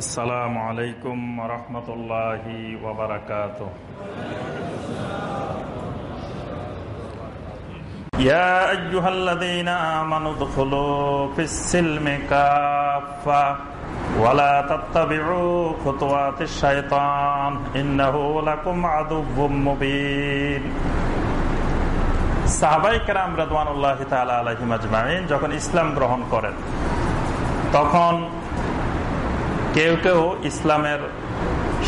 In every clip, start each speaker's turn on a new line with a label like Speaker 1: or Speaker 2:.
Speaker 1: السلام عليكم ورحمة الله وبركاته يا أيها الذين آمنوا ادخلوا في السلم كافة ولا تتبعوا خطوات الشيطان إنه لكم عدو مبين সাহাবাই কেরাম রাদওয়ানুল্লাহ তালা আলহিম আজমাইন যখন ইসলাম গ্রহণ করেন তখন কেউ কেউ ইসলামের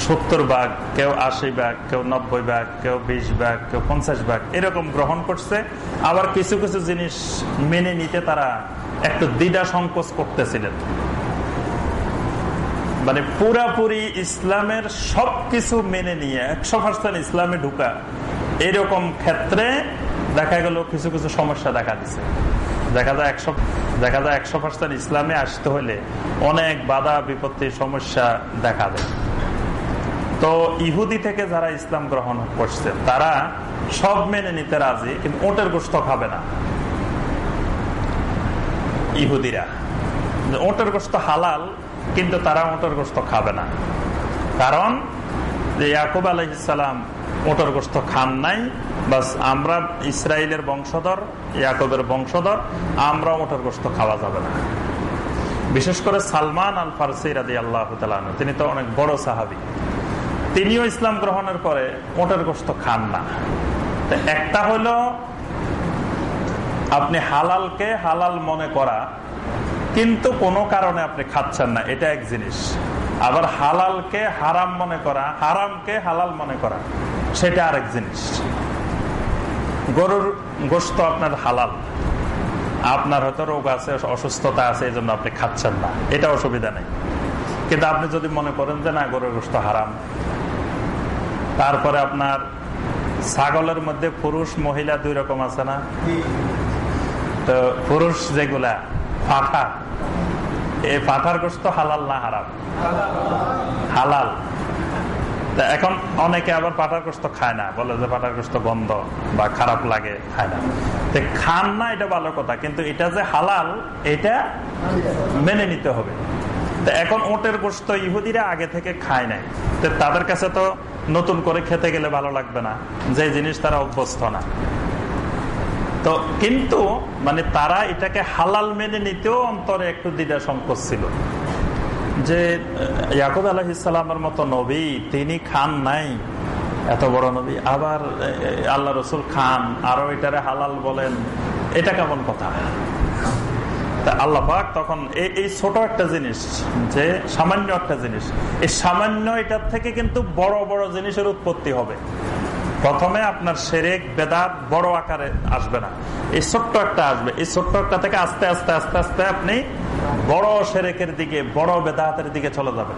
Speaker 1: সত্তর ভাগ, কেউ আশি ভাগ, কেউ নব্বই ভাগ, কেউ বিশ ভাগ, কেউ পঞ্চাশ ভাগ এরকম গ্রহণ করছে। আবার কিছু কিছু জিনিস মেনে নিতে তারা একটু দ্বিধা সংকোচ করতেছিলেন। মানে পুরাপুরি ইসলামের সবকিছু মেনে নিয়ে একশো পার্সেন্ট ইসলামে ঢুকা, এরকম ক্ষেত্রে দেখা গেল কিছু কিছু সমস্যা দেখা দিছে। দেখা যায় একশো দেখা যায় একশো পার্সেন্ট ইসলামে আসতে হলে অনেক বাধা, বিপত্তি, সমস্যা দেখা দেয়। তো ইহুদি থেকে যারা ইসলাম গ্রহণ করছে, তারা সব মেনে নিতে রাজি, কিন্তু ওটের গোস্ত খাবে না। ইহুদিরা। ওটের গোস্ত হালাল, কিন্তু তারা ওটের গোস্ত খাবে না। কারণ যে ইয়াকুব আলহিসাম ওটের গোস্ত খান নাই। বাস আমরা ইসরায়েলের বংশধর, ইয়াকুবের বংশধর আমরা ওটের গোস্ত খাওয়া যাবে না। বিশেষ করে সালমান আল ফারসি রাজি আল্লাহ তিনি তো অনেক বড় সাহাবি। তিনিও ইসলাম গ্রহণের পরে ওটের গোস্ত খান না। একটা হলো আপনি হালালকে হালাল মনে করা, কিন্তু কোনো কারণে আপনি খাচ্ছেন না, এটা এক জিনিস। আবার হালালকে হারাম মনে করা, হারামকে হালাল মনে করা, সেটা আরেক জিনিস। গরুর গোস্ত আপনার হালাল। আপনার হয়তো রোগ আছে, অসুস্থতা আছে, এই জন্য আপনি খাচ্ছেন না। এটা অসুবিধা নেই। কিন্তু আপনি যদি মনে করেন যে, না, গরুর গোস্ত হারাম। তারপরে আপনার ছাগলের মধ্যে পুরুষ, মহিলা দুই রকম আছে না? তো পুরুষ যেগুলা, পাঠা এই পাঠার গোস্ত হালাল না হারাম? হালাল। এখন অনেকে আবার পাটার গোস্ত খায় না, বলে যে পাটার গোস্ত গন্ধ বা খারাপ লাগে, খায় না। খান না, এটা ভালো কথা, কিন্তু এটা যে হালাল, এটা মেনে নিতে হবে। এখন ওটের গোস্ত ইহুদিরা আগে থেকে খায় নাই। তাদের কাছে তো নতুন করে খেতে গেলে ভালো লাগবে না, যে জিনিস তারা অভ্যস্ত না। তো কিন্তু মানে তারা এটাকে হালাল মেনে নিতেও অন্তরে একটু দ্বিধা সংকোচ ছিল। যে ইয়াকুব আলহিসামের মতো নবী তিনি খান নাই, এত বড় নবী, আবার আল্লাহ রসুল খান, আরও এটারে হালাল বলেন, এটা কেমন কথা? আল্লাহ তখন এই ছোট একটা জিনিস, যে সামান্য একটা জিনিস, এই সামান্য এটার থেকে কিন্তু বড় বড় জিনিসের উৎপত্তি হবে। প্রথমে আপনার সেরেক, বেদাত বড় আকারে আসবে না। এই ছোট্ট একটা আসবে। এই ছোট্ট একটা থেকে আস্তে আস্তে আস্তে আস্তে আপনি বড় সেরেকের দিকে, বড় বেদাতের দিকে চলে যাবেন।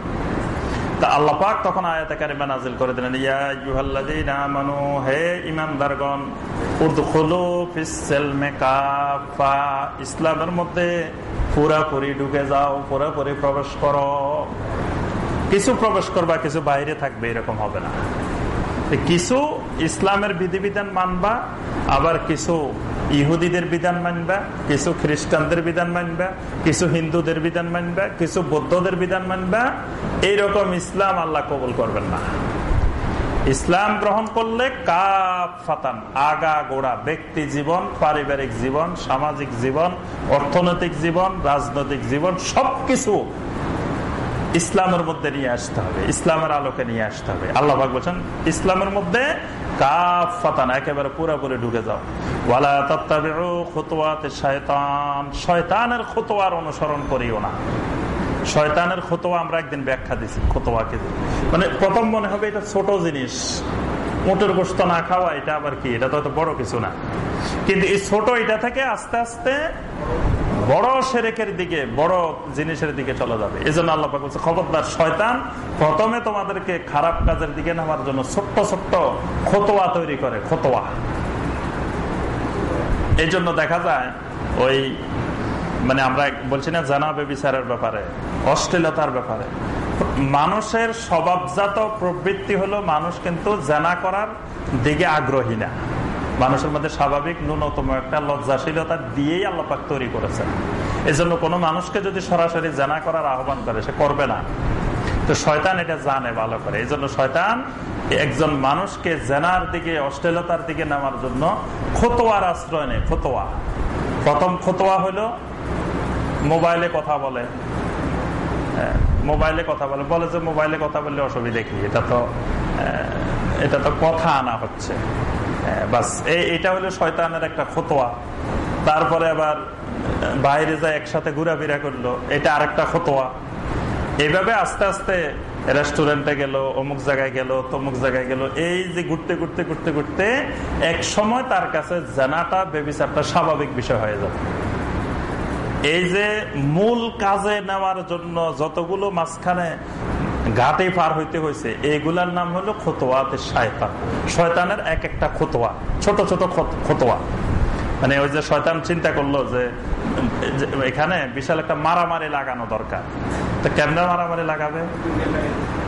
Speaker 1: ইসলামের মধ্যে পুরাপুরি ঢুকে যাও, পুরাপুরি প্রবেশ করো। কিছু প্রবেশ করবা, কিছু বাইরে থাকবে, এরকম হবে না। কিছু ইসলামের বিধিবিধান মানবা, আবার কিছু ইহুদিদের বিধান মানবা, কিছু খ্রিস্টানদের বিধান মানবা, কিছু হিন্দুদের বিধান মানবা, কিছু বৌদ্ধদের বিধান মানবা, এইরকম ইসলাম আল্লাহ কবুল করবেন না। ইসলাম গ্রহণ করলে কাফাতান আগা গোড়া, ব্যক্তি জীবন, পারিবারিক জীবন, সামাজিক জীবন, অর্থনৈতিক জীবন, রাজনৈতিক জীবন, সবকিছু ইসলামের মধ্যে নিয়ে আসতে হবে, ইসলামের আলোকে নিয়ে আসতে হবে। আল্লাহ বলছেন, ইসলামের মধ্যে কাফাতান একেবারে পুরোপুরি ঢুকে শয়তান, শয়তানের অনুসরণ করিও না। শয়তানের আমরা একদিন ব্যাখ্যা দিছি মানে প্রথম মনে হবে এটা ছোট জিনিস, মোটর গোস্ত না খাওয়া, এটা আবার কি? এটা তো বড় কিছু না। কিন্তু এই ছোট এটা থেকে আস্তে আস্তে বড় সেরেকের দিকে, বড় জিনিসের দিকে চলে যাবে। এই জন্য আল্লাহ বলছে খবরদার শয়তান, প্রথমে তোমাদেরকে খারাপ কাজের দিকে নেওয়ার জন্য ছোট্ট ছোট্ট খোতোয়া তৈরি করে, খোতোয়া। এই জন্য দেখা যায়, ওই মানে আমরা বলছি না জানাবে বিচারের ব্যাপারে, অশ্লীলতার ব্যাপারে। মানুষের স্বভাবজাত প্রবৃত্তি হলো মানুষ কিন্তু জানা করার দিকে আগ্রহী না। মানুষের মধ্যে স্বাভাবিক ন্যূনতম একটা লজ্জাশীলতা দিয়েই আল্লাপাক তৈরি করেছেন। এই জন্য কোনো মানুষকে যদি সরাসরি জানা করার আহ্বান করে সে করবে না। তো শয়তান এটা জানে ভালো করে। এই জন্য শয়তান একজন মানুষকে জেনার দিকে অশ্লীলতার দিকে নেওয়ার জন্য খোতোয়ার আশ্রয় নেই খোতোয়া প্রথম খোতোয়া হলো মোবাইলে কথা বলে। হ্যাঁ, মোবাইলে কথা বলে। বলে যে মোবাইলে কথা বললে অসুবিধা কি? এটা তো এটা তো কথা আনা হচ্ছে। বাস এটা হলো শয়তানের একটা খোতোয়া তারপরে আবার, বাইরে যায় একসাথে ঘোরাফেরা করল, এটা আরেকটা খোতোয়া এইভাবে আস্তে আস্তে রেস্টুরেন্টে গেল, অমুক জায়গায় গেল, তমুক জায়গায় গেল, এই যে ঘুরতে ঘুরতে ঘুরতে ঘুরতে এক সময় তার কাছে জানাটা, বেবিচারটা স্বাভাবিক বিষয় হয়ে যাবে এই যে মূল কাজে নেওয়ার জন্য যতগুলো মাঝখানে ঘাটে পার হইতে হয়েছে এইগুলার নাম হলো খোতোয়াতে শয়তান। শয়তানের এক একটা খোতোয়া ছোট ছোট খোতোয়া মানে ওই যে শয়তান চিন্তা করল যে এখানে বিশাল একটা মারামারি লাগানো দরকার। তো কেমন মারামারি লাগাবে?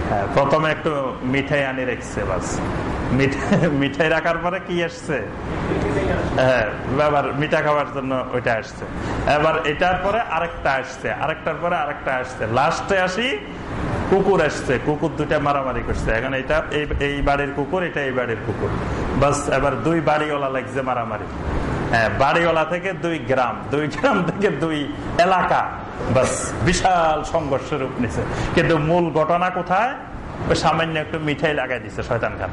Speaker 1: হ্যাঁ প্রথমে একটু মিঠাই আনি রেখছে, বাস। মিঠাই রাখার পরে কি আসছে? হ্যাঁ মিঠা খাওয়ার জন্য ওইটা আসছে। এবার এটার পরে আরেকটা আসছে, আরেকটার পরে আরেকটা আসছে। লাস্টে আসি কুকুর আসছে, কুকুর দুটা মারামারি করছে। এখন এটা এই বাড়ির কুকুর, এটা এই বাড়ির কুকুর। বাস, এবার দুই বাড়িওয়ালা লাগছে মারামারি। হ্যাঁ বাড়িওয়ালা থেকে দুই গ্রাম দুই গ্রাম থেকে দুই এলাকা। বাস, বিশাল সংঘর্ষ রূপ নিছে। কিন্তু মূল ঘটনা কোথায়? সামান্য একটু মিঠাই লাগাই দিছে শয়তান খান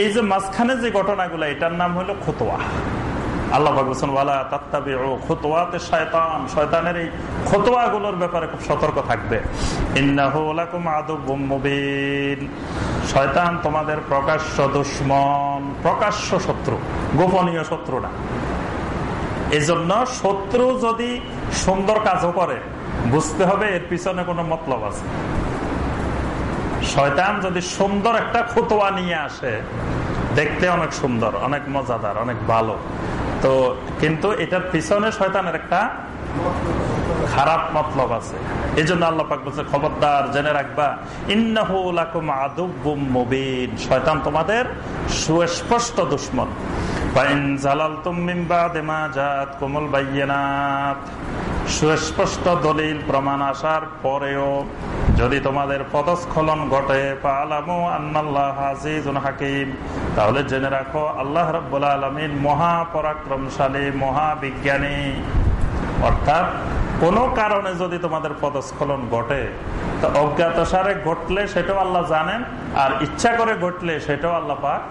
Speaker 1: এই যে মাঝখানে যে ঘটনাগুলো, এটার নাম হলো খোতোয়া। শয়তান। এই তোমাদের প্রকাশ্য দুশ্মন, প্রকাশ্য শত্রু, গোপনীয় শত্রু না। এই জন্য শত্রু যদি সুন্দর কাজও করে, বুঝতে হবে এর পিছনে কোনো মতলব আছে। শয়তান যদি সুন্দর একটা খুতোয়া নিয়ে আসে, দেখতে অনেক সুন্দর, অনেক মজাদার, অনেক ভালো। তো কিন্তু এটার পিছনে শয়তানের একটা খারাপ মতলব আছে। এই জন্য আল্লাপাক বলছে, খবরদার, জেনে রাখবা ইন্নাহুবিন শয়তান তোমাদের সুস্পষ্ট দুশ্মন। সুস্পষ্ট দলিল প্রমাণ আসার পরেও যদি তোমাদের পদস্খলন ঘটে হাকিম, তাহলে জেনে রাখো, আল্লাহ রব্বুল আলমিন মহাপরাক্রমশালী মহাবিজ্ঞানী অর্থাৎ কোনো কারণে যদি তোমাদের পদস্খলন ঘটে, তো অজ্ঞাত সারে ঘটলে সেটাও আল্লাহ জানেন, আর ইচ্ছা করে ঘটলে সেটাও আল্লাহ পাক